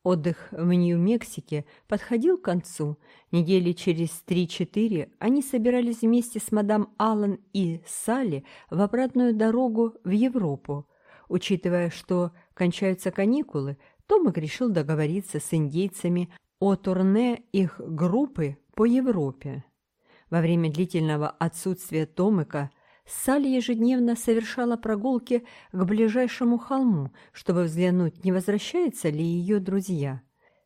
Отдых в Нью-Мексике подходил к концу. Недели через три-четыре они собирались вместе с мадам Аллан и Салли в обратную дорогу в Европу. Учитывая, что кончаются каникулы, Томик решил договориться с индейцами о турне их группы по Европе. Во время длительного отсутствия Томика – Салли ежедневно совершала прогулки к ближайшему холму, чтобы взглянуть, не возвращаются ли ее друзья.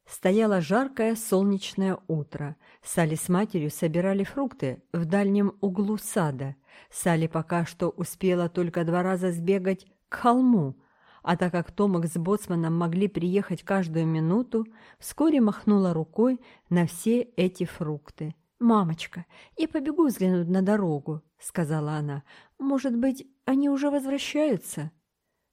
Стояло жаркое солнечное утро. Салли с матерью собирали фрукты в дальнем углу сада. Салли пока что успела только два раза сбегать к холму, а так как Томак с Боцманом могли приехать каждую минуту, вскоре махнула рукой на все эти фрукты. «Мамочка, я побегу взглянуть на дорогу», — сказала она. «Может быть, они уже возвращаются?»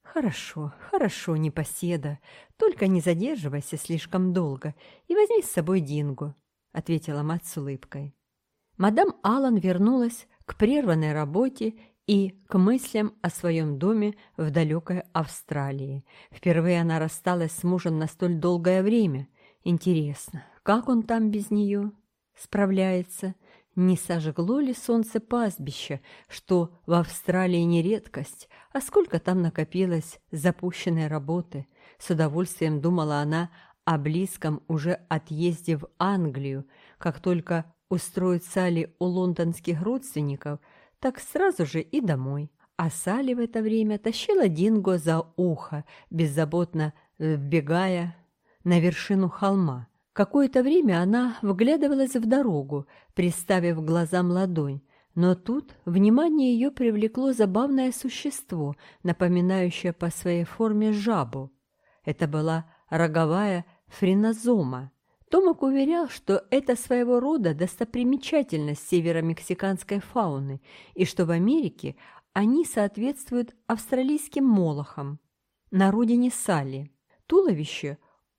«Хорошо, хорошо, непоседа. Только не задерживайся слишком долго и возьми с собой Дингу», — ответила мать с улыбкой. Мадам Аллан вернулась к прерванной работе и к мыслям о своем доме в далекой Австралии. Впервые она рассталась с мужем на столь долгое время. Интересно, как он там без нее?» Справляется. Не сожгло ли солнце пастбище, что в Австралии не редкость, а сколько там накопилось запущенной работы? С удовольствием думала она о близком уже отъезде в Англию, как только устроит Салли у лондонских родственников, так сразу же и домой. А Салли в это время тащила Динго за ухо, беззаботно вбегая на вершину холма. Какое-то время она вглядывалась в дорогу, приставив глазам ладонь, но тут внимание ее привлекло забавное существо, напоминающее по своей форме жабу. Это была роговая френозома. Томок уверял, что это своего рода достопримечательность северомексиканской фауны и что в Америке они соответствуют австралийским молохам на родине Салли. Туловище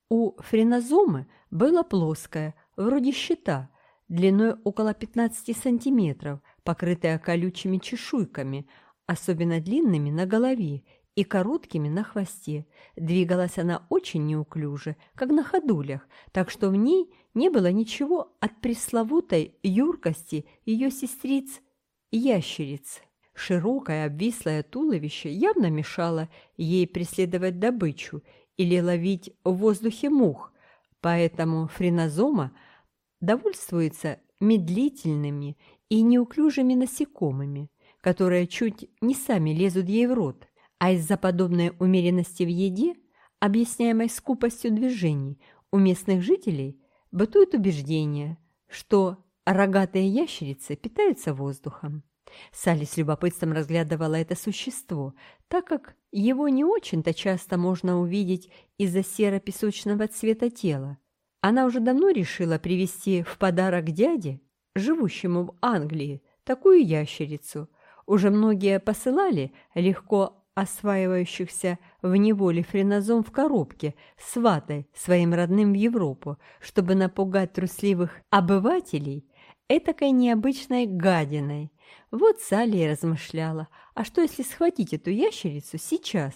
у френозомы было плоское, вроде щита, длиной около 15 сантиметров, покрытое колючими чешуйками, особенно длинными на голове и короткими на хвосте. Двигалась она очень неуклюже, как на ходулях, так что в ней не было ничего от пресловутой юркости ее сестриц-ящериц. Широкое обвислое туловище явно мешало ей преследовать добычу, или ловить в воздухе мух, поэтому френозома довольствуется медлительными и неуклюжими насекомыми, которые чуть не сами лезут ей в рот, а из-за подобной умеренности в еде, объясняемой скупостью движений, у местных жителей бытует убеждение, что рогатые ящерицы питаются воздухом. Салли с любопытством разглядывала это существо, так как его не очень-то часто можно увидеть из-за серо-песочного цвета тела. Она уже давно решила привезти в подарок дяде, живущему в Англии, такую ящерицу. Уже многие посылали легко осваивающихся в неволе френозом в коробке с ватой своим родным в Европу, чтобы напугать трусливых обывателей – этакой необычной гадиной. Вот Салли и размышляла, а что если схватить эту ящерицу сейчас?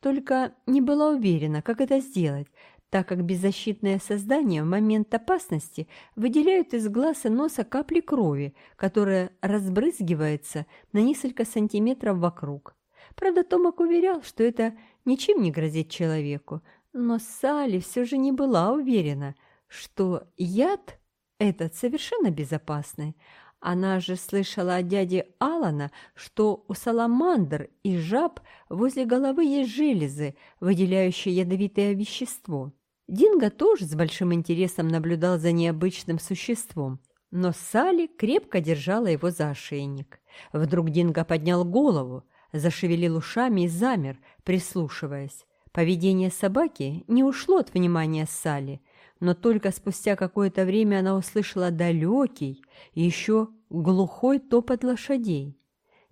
Только не была уверена, как это сделать, так как беззащитное создание в момент опасности выделяют из глаз и носа капли крови, которая разбрызгивается на несколько сантиметров вокруг. Правда, Томак уверял, что это ничем не грозит человеку, но Салли все же не была уверена, что яд этот совершенно безопасный, она же слышала от дяди Алана, что у саламандр и жаб возле головы есть железы, выделяющие ядовитое вещество. Динго тоже с большим интересом наблюдал за необычным существом, но Салли крепко держала его за ошейник. Вдруг Динго поднял голову, зашевелил ушами и замер, прислушиваясь. Поведение собаки не ушло от внимания Салли. но только спустя какое-то время она услышала далекий, еще глухой топот лошадей.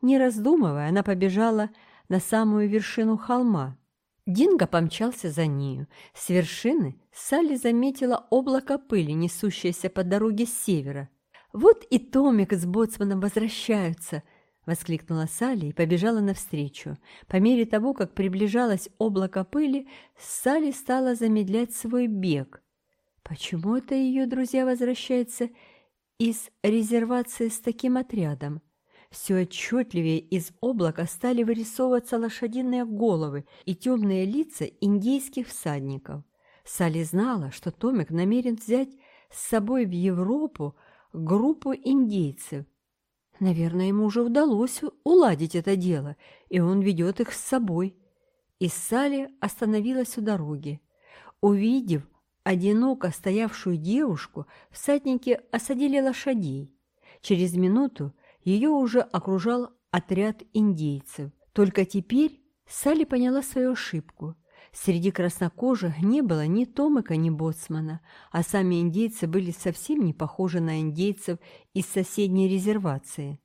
Не раздумывая, она побежала на самую вершину холма. Динго помчался за нею. С вершины Салли заметила облако пыли, несущееся по дороге с севера. «Вот и Томик с Боцманом возвращаются!» — воскликнула Салли и побежала навстречу. По мере того, как приближалось облако пыли, Салли стала замедлять свой бег почему это ее друзья возвращаются из резервации с таким отрядом. Все отчетливее из облака стали вырисовываться лошадиные головы и темные лица индейских всадников. Салли знала, что Томик намерен взять с собой в Европу группу индейцев. Наверное, ему уже удалось уладить это дело, и он ведет их с собой. И Салли остановилась у дороги. Увидев Одиноко стоявшую девушку всадники осадили лошадей. Через минуту ее уже окружал отряд индейцев. Только теперь Салли поняла свою ошибку. Среди краснокожих не было ни Томика, ни Боцмана, а сами индейцы были совсем не похожи на индейцев из соседней резервации.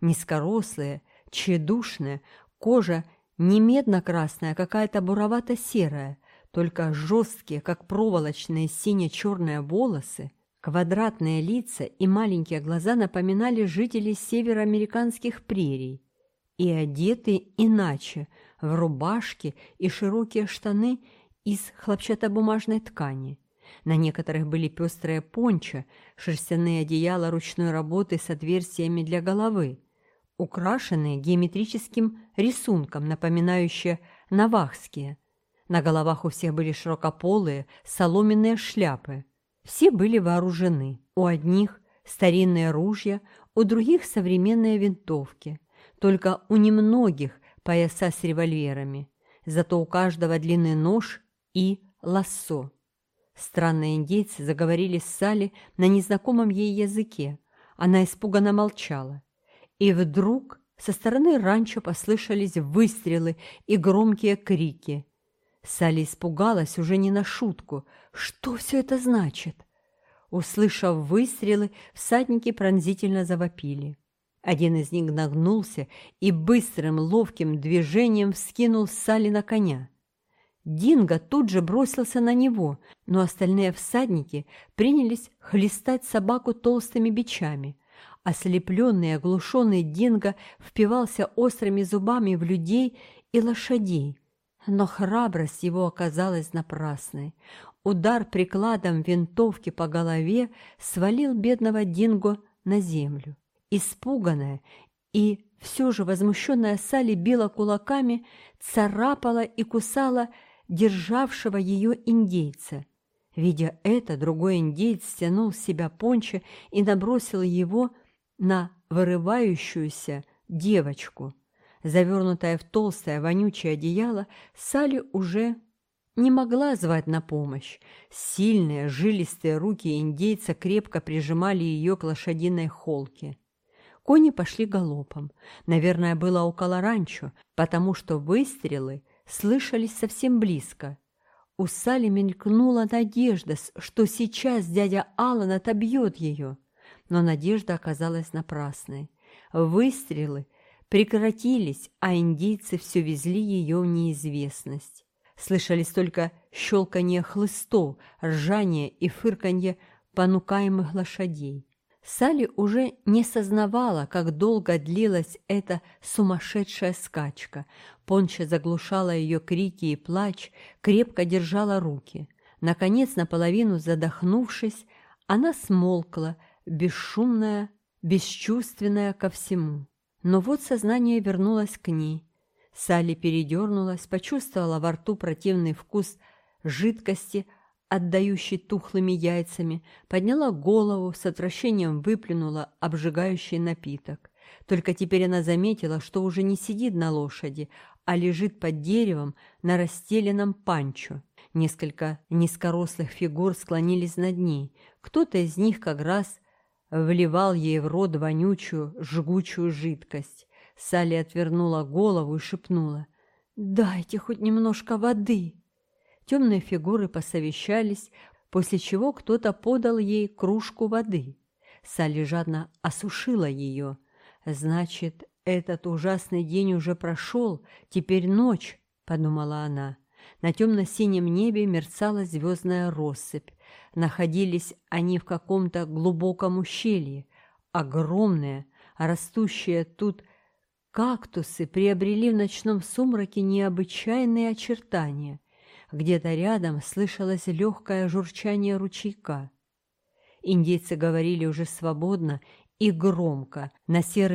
Низкорослые, тщедушные, кожа не медно-красная, а какая-то буровато-серая, только жесткие, как проволочные сине-черные волосы, квадратные лица и маленькие глаза напоминали жителей североамериканских прерий. И одеты иначе, в рубашки и широкие штаны из хлопчатобумажной ткани. На некоторых были пестрые понча, шерстяные одеяла ручной работы с отверстиями для головы, украшенные геометрическим рисунком, напоминающие навахские – на головах у всех были широкополые соломенные шляпы. Все были вооружены. У одних старинные ружья, у других современные винтовки. Только у немногих пояса с револьверами. Зато у каждого длинный нож и лассо. Странные индейцы заговорили с Салли на незнакомом ей языке. Она испуганно молчала. И вдруг со стороны ранчо послышались выстрелы и громкие крики. Салли испугалась уже не на шутку. Что все это значит? Услышав выстрелы, всадники пронзительно завопили. Один из них нагнулся и быстрым ловким движением вскинул Салли на коня. Динго тут же бросился на него, но остальные всадники принялись хлестать собаку толстыми бичами. Ослепленный и оглушенный Динго впивался острыми зубами в людей и лошадей. Но храбрость его оказалась напрасной. Удар прикладом винтовки по голове свалил бедного Динго на землю. Испуганная и все же возмущенная Сали била кулаками, царапала и кусала державшего ее индейца. Видя это, другой индейец стянул с себя пончо и набросил его на вырывающуюся девочку – завернутая в толстое вонючее одеяло, Салли уже не могла звать на помощь. Сильные, жилистые руки индейца крепко прижимали ее к лошадиной холке. Кони пошли галопом. Наверное, было около ранчо, потому что выстрелы слышались совсем близко. У Сали мелькнула надежда, что сейчас дядя Аллан отобьет ее. Но надежда оказалась напрасной. Выстрелы прекратились, а индейцы все везли ее в неизвестность. Слышались только щелканье хлыстов, ржание и фырканье понукаемых лошадей. Сали уже не сознавала, как долго длилась эта сумасшедшая скачка. Понча заглушала ее крики и плач, крепко держала руки. Наконец, наполовину задохнувшись, она смолкла, бесшумная, бесчувственная ко всему но вот сознание вернулось к ней. Салли передернулась, почувствовала во рту противный вкус жидкости, отдающей тухлыми яйцами, подняла голову, с отвращением выплюнула обжигающий напиток. Только теперь она заметила, что уже не сидит на лошади, а лежит под деревом на расстеленном панчо. Несколько низкорослых фигур склонились над ней. Кто-то из них как раз – вливал ей в рот вонючую, жгучую жидкость. Салли отвернула голову и шепнула. «Дайте хоть немножко воды!» Темные фигуры посовещались, после чего кто-то подал ей кружку воды. Салли жадно осушила ее. «Значит, этот ужасный день уже прошел, теперь ночь», — подумала она. На темно-синем небе мерцала звездная россыпь находились они в каком-то глубоком ущелье. Огромные, растущие тут кактусы приобрели в ночном сумраке необычайные очертания. Где-то рядом слышалось легкое журчание ручейка. Индейцы говорили уже свободно и громко, на серых